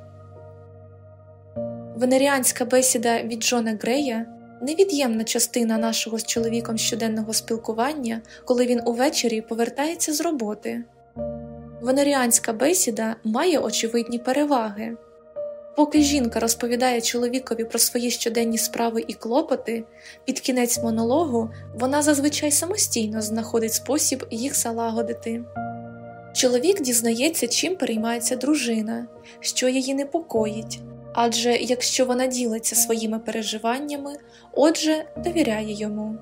Венеріанська бесіда від Джона Грея невід'ємна частина нашого з чоловіком щоденного спілкування, коли він увечері повертається з роботи. Венеріанська бесіда має очевидні переваги. Поки жінка розповідає чоловікові про свої щоденні справи і клопоти, під кінець монологу вона зазвичай самостійно знаходить спосіб їх залагодити. Чоловік дізнається, чим переймається дружина, що її непокоїть, адже якщо вона ділиться своїми переживаннями, отже, довіряє йому.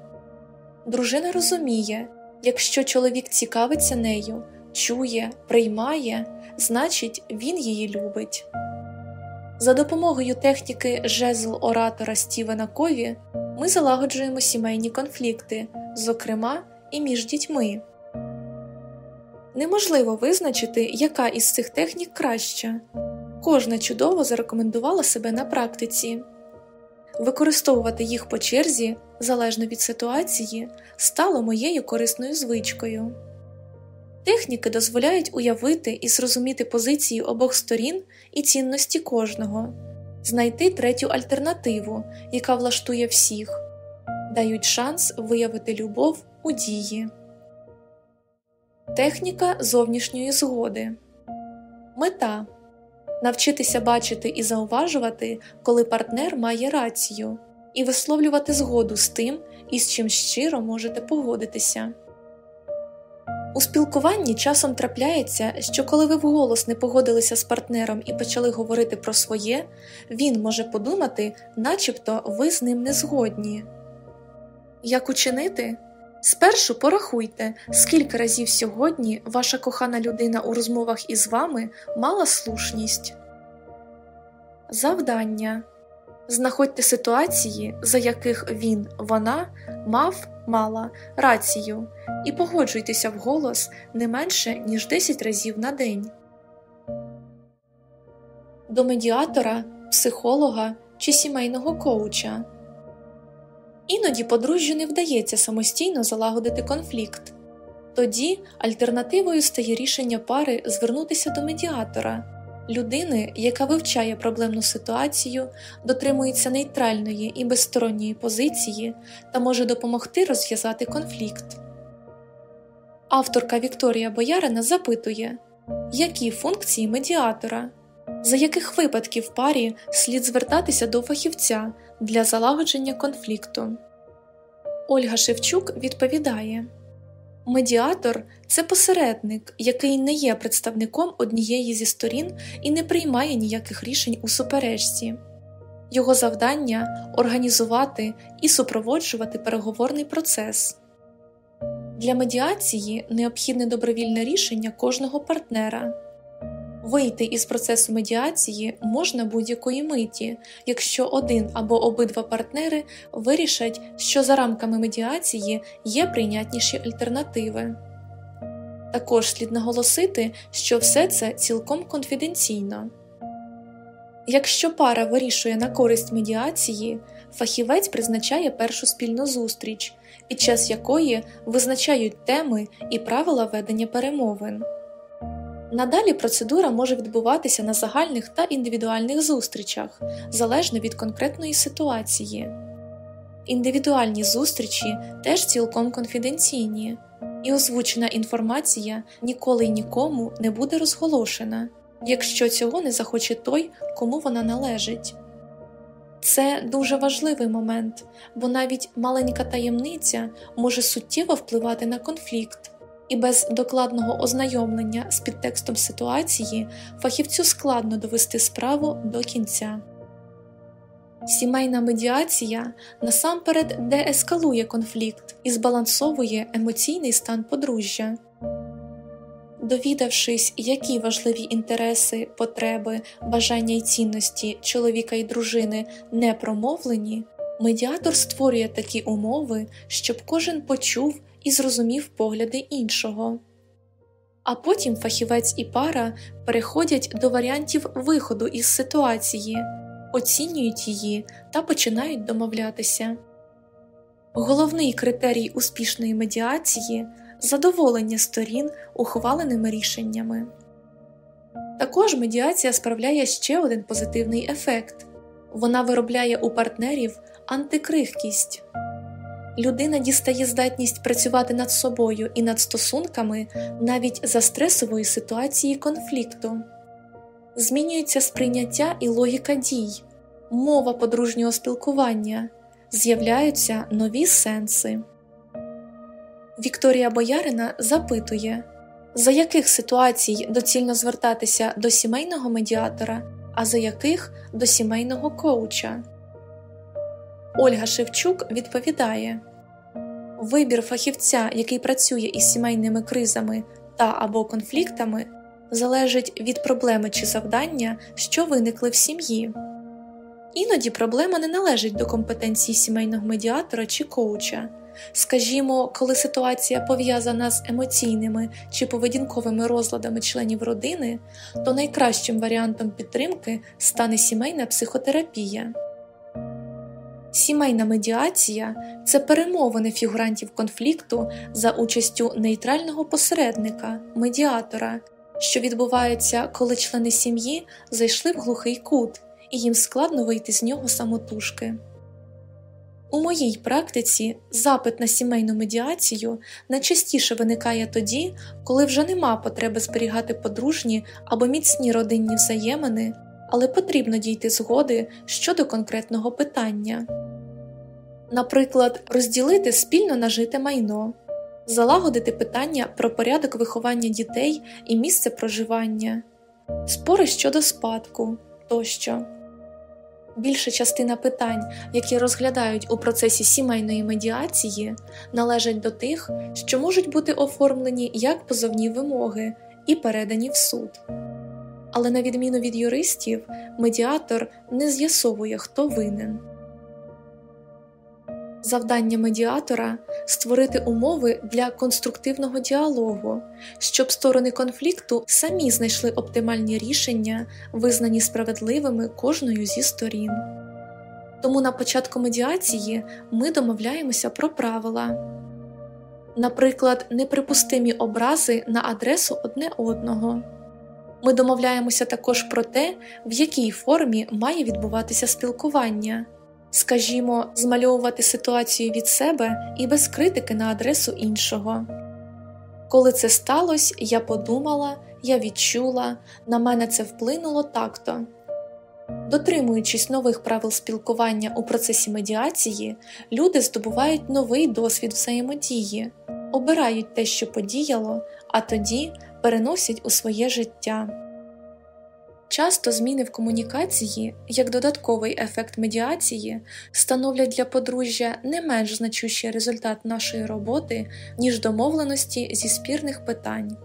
Дружина розуміє, якщо чоловік цікавиться нею, чує, приймає, значить, він її любить. За допомогою техніки жезл оратора Стівена Кові ми залагоджуємо сімейні конфлікти, зокрема і між дітьми. Неможливо визначити, яка із цих технік краща. Кожна чудово зарекомендувала себе на практиці. Використовувати їх по черзі, залежно від ситуації, стало моєю корисною звичкою. Техніки дозволяють уявити і зрозуміти позиції обох сторін і цінності кожного, знайти третю альтернативу, яка влаштує всіх, дають шанс виявити любов у дії. Техніка зовнішньої згоди мета навчитися бачити і зауважувати, коли партнер має рацію, і висловлювати згоду з тим, із чим щиро можете погодитися. У спілкуванні часом трапляється, що коли ви вголос не погодилися з партнером і почали говорити про своє, він може подумати, начебто ви з ним не згодні. Як учинити? Спершу порахуйте, скільки разів сьогодні ваша кохана людина у розмовах із вами мала слушність. Завдання Знаходьте ситуації, за яких він, вона мав мала рацію, і погоджуйтеся вголос не менше, ніж 10 разів на день. До медіатора, психолога чи сімейного коуча. Іноді подружжю не вдається самостійно залагодити конфлікт. Тоді альтернативою стає рішення пари звернутися до медіатора, людини, яка вивчає проблемну ситуацію, дотримується нейтральної і безсторонньої позиції та може допомогти розв'язати конфлікт. Авторка Вікторія Боярина запитує, які функції медіатора, за яких випадків парі слід звертатися до фахівця для залагодження конфлікту. Ольга Шевчук відповідає Медіатор це посередник, який не є представником однієї зі сторін і не приймає ніяких рішень у суперечці. Його завдання організувати і супроводжувати переговорний процес. Для медіації необхідне добровільне рішення кожного партнера. Вийти із процесу медіації можна будь-якої миті, якщо один або обидва партнери вирішать, що за рамками медіації є прийнятніші альтернативи. Також слід наголосити, що все це цілком конфіденційно. Якщо пара вирішує на користь медіації, фахівець призначає першу спільну зустріч, під час якої визначають теми і правила ведення перемовин. Надалі процедура може відбуватися на загальних та індивідуальних зустрічах залежно від конкретної ситуації. Індивідуальні зустрічі теж цілком конфіденційні, і озвучена інформація ніколи й нікому не буде розголошена, якщо цього не захоче той, кому вона належить. Це дуже важливий момент, бо навіть маленька таємниця може суттєво впливати на конфлікт і без докладного ознайомлення з підтекстом ситуації фахівцю складно довести справу до кінця. Сімейна медіація насамперед деескалує конфлікт і збалансовує емоційний стан подружжя. Довідавшись, які важливі інтереси, потреби, бажання й цінності чоловіка і дружини не промовлені, медіатор створює такі умови, щоб кожен почув і зрозумів погляди іншого. А потім фахівець і пара переходять до варіантів виходу із ситуації, оцінюють її та починають домовлятися. Головний критерій успішної медіації задоволення сторін ухваленими рішеннями. Також медіація справляє ще один позитивний ефект вона виробляє у партнерів антикрихкість людина дістає здатність працювати над собою і над стосунками навіть за стресової ситуації конфлікту, змінюється сприйняття і логіка дій, мова подружнього спілкування, з'являються нові сенси. Вікторія Боярина запитує, за яких ситуацій доцільно звертатися до сімейного медіатора, а за яких до сімейного коуча. Ольга Шевчук відповідає Вибір фахівця, який працює із сімейними кризами та або конфліктами, залежить від проблеми чи завдання, що виникли в сім'ї. Іноді проблема не належить до компетенції сімейного медіатора чи коуча. Скажімо, коли ситуація пов'язана з емоційними чи поведінковими розладами членів родини, то найкращим варіантом підтримки стане сімейна психотерапія. Сімейна медіація це перемовини фігурантів конфлікту за участю нейтрального посередника, медіатора, що відбуваються, коли члени сім'ї зайшли в глухий кут, і їм складно вийти з нього самотужки. У моїй практиці запит на сімейну медіацію найчастіше виникає тоді, коли вже нема потреби зберігати подружні або міцні родинні взаємини, але потрібно дійти згоди щодо конкретного питання. Наприклад, розділити спільно нажите майно, залагодити питання про порядок виховання дітей і місце проживання, спори щодо спадку тощо. Більша частина питань, які розглядають у процесі сімейної медіації, належать до тих, що можуть бути оформлені як позовні вимоги і передані в суд. Але на відміну від юристів, медіатор не з'ясовує, хто винен. Завдання медіатора створити умови для конструктивного діалогу, щоб сторони конфлікту самі знайшли оптимальні рішення, визнані справедливими кожною зі сторін. Тому на початку медіації ми домовляємося про правила, наприклад, неприпустимі образи на адресу одне одного. Ми домовляємося також про те, в якій формі має відбуватися спілкування скажімо, змальовувати ситуацію від себе і без критики на адресу іншого. Коли це сталося, я подумала, я відчула, на мене це вплинуло так-то. Дотримуючись нових правил спілкування у процесі медіації, люди здобувають новий досвід взаємодії, обирають те, що подіяло, а тоді переносять у своє життя. Часто зміни в комунікації, як додатковий ефект медіації, становлять для подружжя не менш значущий результат нашої роботи, ніж домовленості зі спірних питань.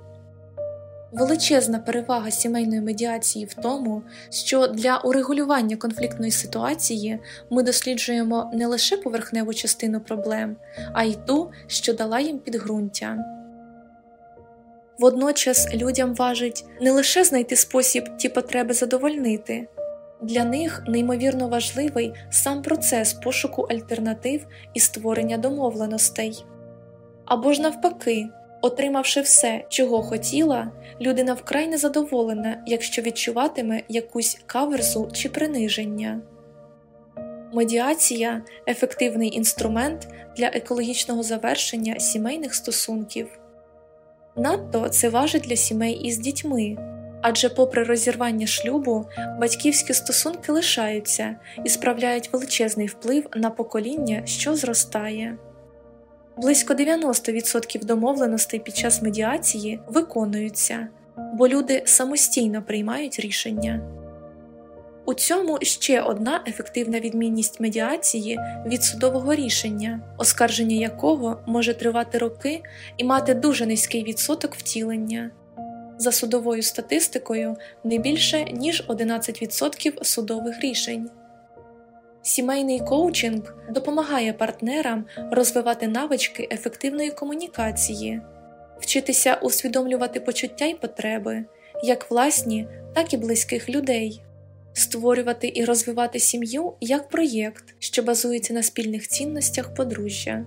Величезна перевага сімейної медіації в тому, що для урегулювання конфліктної ситуації ми досліджуємо не лише поверхневу частину проблем, а й ту, що дала їм підґрунтя. Водночас людям важить не лише знайти спосіб ті потреби задовольнити, для них неймовірно важливий сам процес пошуку альтернатив і створення домовленостей. Або ж навпаки, отримавши все, чого хотіла, людина вкрай незадоволена, якщо відчуватиме якусь каверзу чи приниження. Медіація ефективний інструмент для екологічного завершення сімейних стосунків. Надто це важить для сімей із дітьми, адже, попри розірвання шлюбу, батьківські стосунки лишаються і справляють величезний вплив на покоління, що зростає. Близько 90% домовленостей під час медіації виконуються, бо люди самостійно приймають рішення. У цьому ще одна ефективна відмінність медіації від судового рішення, оскарження якого може тривати роки і мати дуже низький відсоток втілення. За судовою статистикою не більше ніж 11% судових рішень. Сімейний коучинг допомагає партнерам розвивати навички ефективної комунікації, вчитися усвідомлювати почуття й потреби, як власні, так і близьких людей створювати і розвивати сім'ю як проєкт, що базується на спільних цінностях подружжя.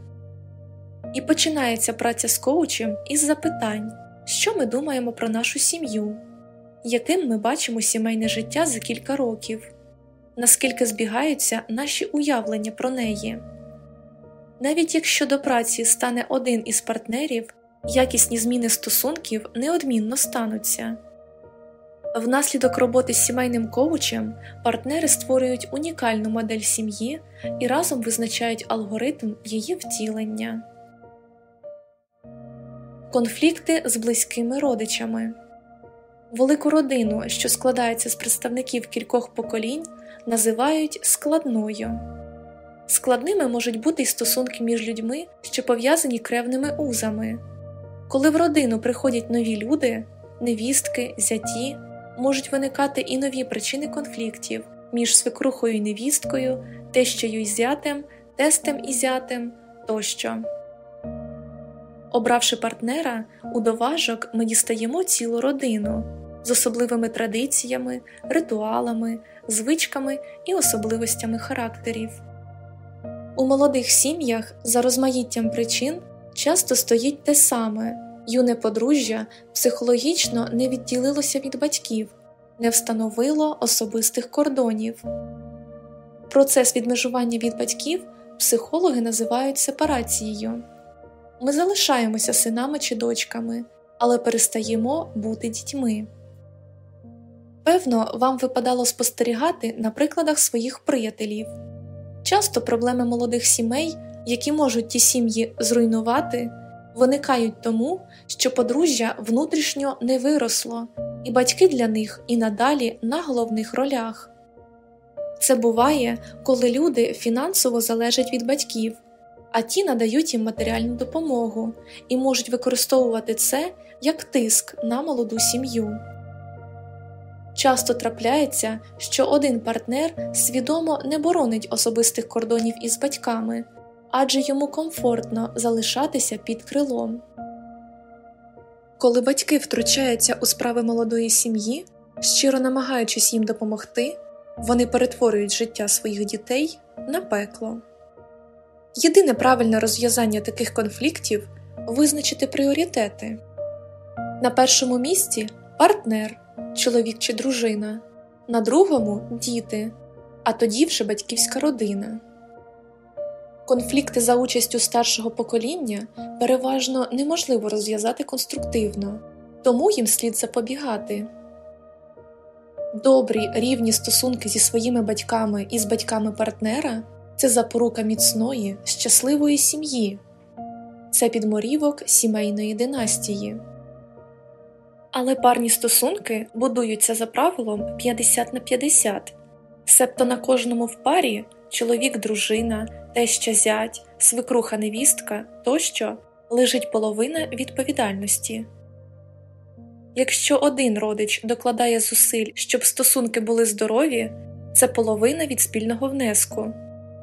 І починається праця з коучем із запитань, що ми думаємо про нашу сім'ю, яким ми бачимо сімейне життя за кілька років, наскільки збігаються наші уявлення про неї. Навіть якщо до праці стане один із партнерів, якісні зміни стосунків неодмінно стануться. Внаслідок роботи з сімейним коучем партнери створюють унікальну модель сім'ї і разом визначають алгоритм її втілення. конфлікти з близькими родичами. Велику родину, що складається з представників кількох поколінь, називають складною. Складними можуть бути й стосунки між людьми, що пов'язані кревними узами. Коли в родину приходять нові люди, невістки, зяті, можуть виникати і нові причини конфліктів між свекрухою і невісткою, тещою і зятем, тестем і зятем тощо. Обравши партнера, у доважок ми дістаємо цілу родину з особливими традиціями, ритуалами, звичками і особливостями характерів. У молодих сім'ях за розмаїттям причин часто стоїть те саме юне подружжя психологічно не відділилося від батьків, не встановило особистих кордонів. Процес відмежування від батьків психологи називають сепарацією. Ми залишаємося синами чи дочками, але перестаємо бути дітьми. Певно, вам випадало спостерігати на прикладах своїх приятелів. Часто проблеми молодих сімей, які можуть ті сім'ї зруйнувати, виникають тому, що подружжя внутрішньо не виросло, і батьки для них і надалі на головних ролях. Це буває, коли люди фінансово залежать від батьків, а ті надають їм матеріальну допомогу і можуть використовувати це як тиск на молоду сім'ю. Часто трапляється, що один партнер свідомо не боронить особистих кордонів із батьками, адже йому комфортно залишатися під крилом. Коли батьки втручаються у справи молодої сім'ї, щиро намагаючись їм допомогти, вони перетворюють життя своїх дітей на пекло. Єдине правильне розв'язання таких конфліктів визначити пріоритети. На першому місці партнер, чоловік чи дружина, на другому діти, а тоді вже батьківська родина. Конфлікти за участю старшого покоління переважно неможливо розв'язати конструктивно, тому їм слід запобігати. Добрі рівні стосунки зі своїми батьками і з батьками партнера це запорука міцної, щасливої сім'ї, це підморівок сімейної династії. Але парні стосунки будуються за правилом 50 на 50, себто на кожному в парі чоловік, дружина, теща зять, свекруха невістка тощо лежить половина відповідальності. Якщо один родич докладає зусиль, щоб стосунки були здорові, це половина від спільного внеску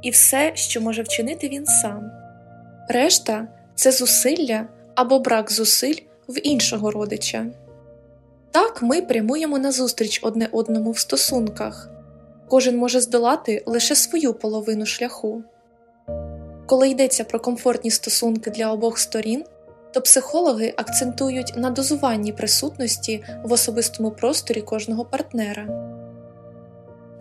і все, що може вчинити він сам. Решта це зусилля або брак зусиль в іншого родича. Так ми прямуємо назустріч одне одному в стосунках, кожен може здолати лише свою половину шляху. Коли йдеться про комфортні стосунки для обох сторін, то психологи акцентують на дозуванні присутності в особистому просторі кожного партнера.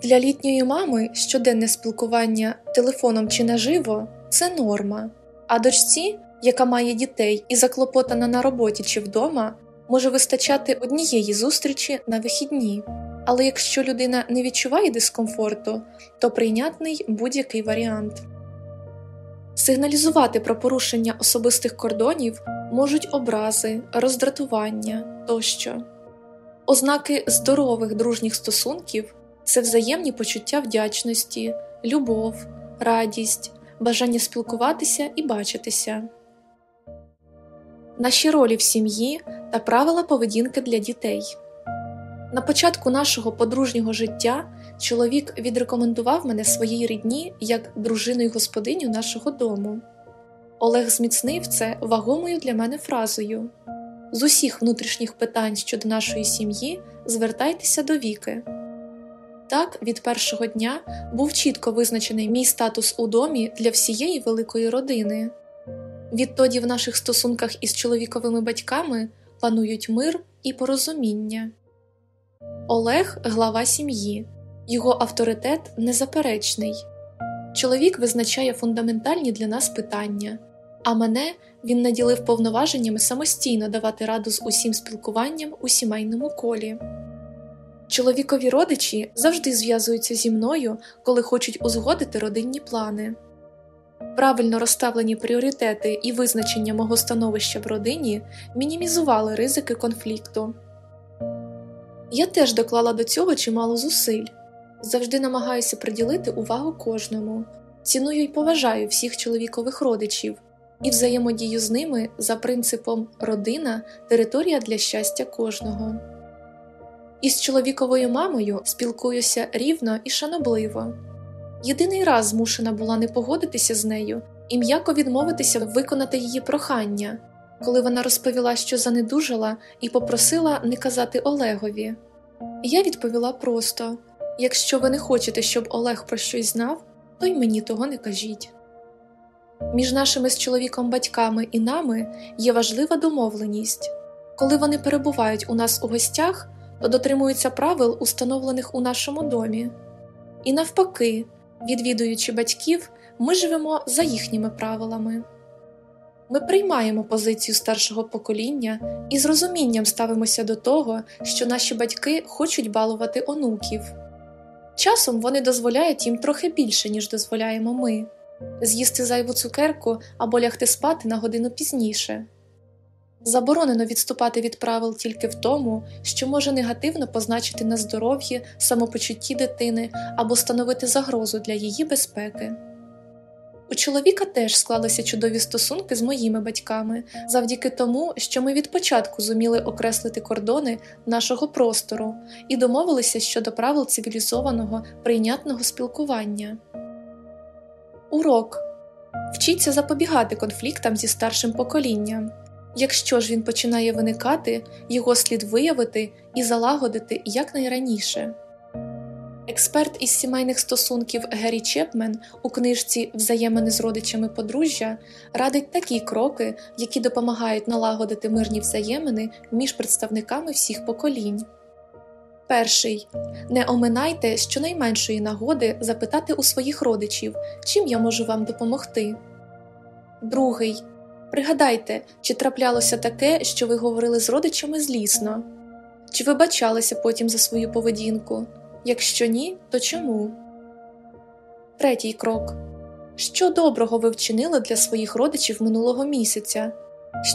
Для літньої мами щоденне спілкування телефоном чи наживо це норма, а дочці, яка має дітей і заклопотана на роботі чи вдома, може вистачати однієї зустрічі на вихідні. Але якщо людина не відчуває дискомфорту, то прийнятний будь-який варіант. Сигналізувати про порушення особистих кордонів можуть образи, роздратування тощо. Ознаки здорових дружніх стосунків це взаємні почуття вдячності, любов, радість, бажання спілкуватися і бачитися. Наші ролі в сім'ї та правила поведінки для дітей. На початку нашого подружнього життя чоловік відрекомендував мене своїй рідні як дружину й господиню нашого дому. Олег зміцнив це вагомою для мене фразою з усіх внутрішніх питань щодо нашої сім'ї звертайтеся до віки. Так, від першого дня був чітко визначений мій статус у домі для всієї великої родини. Відтоді в наших стосунках із чоловіковими батьками панують мир і порозуміння. Олег глава сім'ї, його авторитет незаперечний. Чоловік визначає фундаментальні для нас питання, а мене він наділив повноваженнями самостійно давати раду з усім спілкуванням у сімейному колі. Чоловікові родичі завжди зв'язуються зі мною, коли хочуть узгодити родинні плани. Правильно розставлені пріоритети і визначення мого становища в родині мінімізували ризики конфлікту. Я теж доклала до цього чимало зусиль, завжди намагаюся приділити увагу кожному, ціную і поважаю всіх чоловікових родичів і взаємодію з ними за принципом родина територія для щастя кожного. Із чоловіковою мамою спілкуюся рівно і шанобливо. Єдиний раз змушена була не погодитися з нею і м'яко відмовитися виконати її прохання, коли вона розповіла, що занедужала, і попросила не казати Олегові. Я відповіла просто якщо ви не хочете, щоб Олег про щось знав, то й мені того не кажіть. Між нашими з чоловіком батьками і нами є важлива домовленість коли вони перебувають у нас у гостях, то дотримуються правил, установлених у нашому домі. І навпаки, відвідуючи батьків, ми живемо за їхніми правилами. Ми приймаємо позицію старшого покоління і з розумінням ставимося до того, що наші батьки хочуть балувати онуків. Часом вони дозволяють їм трохи більше, ніж дозволяємо ми з'їсти зайву цукерку або лягти спати на годину пізніше. Заборонено відступати від правил тільки в тому, що може негативно позначити на здоров'ї, самопочутті дитини або становити загрозу для її безпеки. У чоловіка теж склалися чудові стосунки з моїми батьками завдяки тому, що ми від початку зуміли окреслити кордони нашого простору і домовилися щодо правил цивілізованого прийнятного спілкування. Урок вчіться запобігати конфліктам зі старшим поколінням. Якщо ж він починає виникати, його слід виявити і залагодити якнайраніше. Експерт із сімейних стосунків Геррі Чепмен у книжці Взаємини з родичами подружжя радить такі кроки, які допомагають налагодити мирні взаємини між представниками всіх поколінь. Перший не оминайте щонайменшої нагоди запитати у своїх родичів, чим я можу вам допомогти. Другий пригадайте, чи траплялося таке, що ви говорили з родичами злісно, чи вибачалися потім за свою поведінку. Якщо ні, то чому? Третій крок Що доброго ви вчинили для своїх родичів минулого місяця?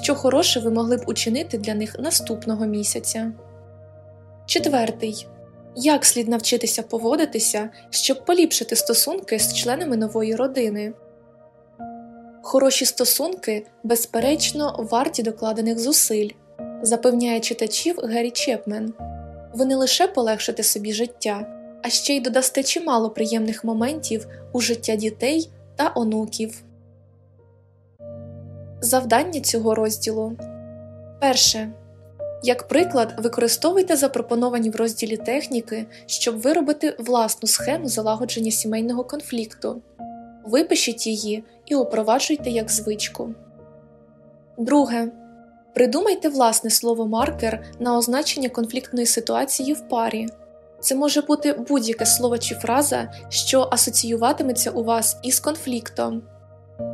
Що хороше ви могли б учинити для них наступного місяця? Четвертий. Як слід навчитися поводитися, щоб поліпшити стосунки з членами нової родини? Хороші стосунки, безперечно, варті докладених зусиль, запевняє читачів Геррі Чепмен. Ви не лише полегшите собі життя, а ще й додасте чимало приємних моментів у життя дітей та онуків. Завдання цього розділу перше. Як приклад, використовуйте запропоновані в розділі техніки, щоб виробити власну схему залагодження сімейного конфлікту, випишіть її і упроваджуйте як звичку. Друге. Придумайте власне слово маркер на означення конфліктної ситуації в парі. Це може бути будь-яке слово чи фраза, що асоціюватиметься у вас із конфліктом.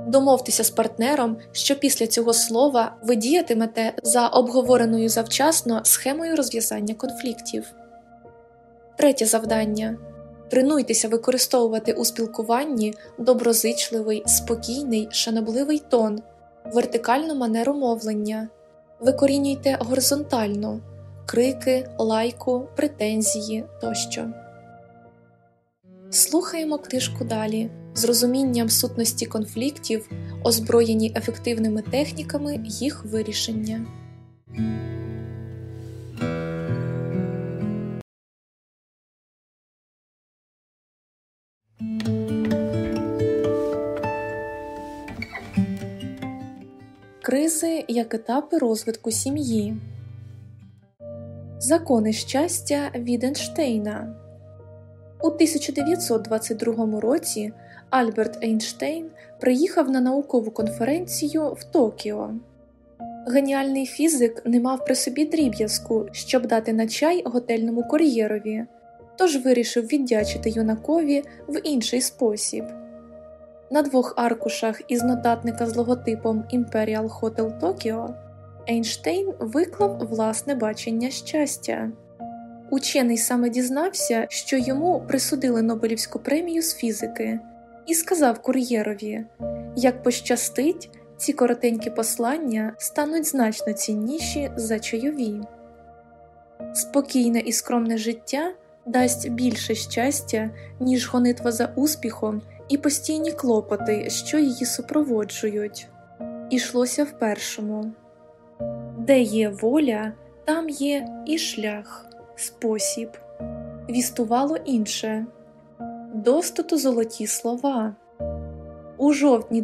Домовтеся з партнером, що після цього слова ви діятимете за обговореною завчасно схемою розв'язання конфліктів. Третє завдання тренуйтеся використовувати у спілкуванні доброзичливий, спокійний, шанобливий тон, вертикальну манеру мовлення, викорінюйте горизонтально крики, лайку, претензії тощо. Слухаємо книжку далі з розумінням сутності конфліктів, озброєні ефективними техніками їх вирішення. Кризи як етапи розвитку сім'ї. Закони щастя від Ейнштейна у 1922 році Альберт Ейнштейн приїхав на наукову конференцію в Токіо. Геніальний фізик не мав при собі дріб'язку, щоб дати на чай готельному кур'єрові, тож вирішив віддячити юнакові в інший спосіб. На двох аркушах із нотатника з логотипом Imperial Hotel Tokyo Ейнштейн виклав власне бачення щастя. Учений саме дізнався, що йому присудили Нобелівську премію з фізики, і сказав кур'єрові Як пощастить, ці коротенькі послання стануть значно цінніші за чайові. Спокійне і скромне життя дасть більше щастя, ніж гонитва за успіхом і постійні клопоти, що її супроводжують. Ішлося в першому де є воля, там є і шлях, спосіб. Вістувало інше достату золоті слова. У жовтні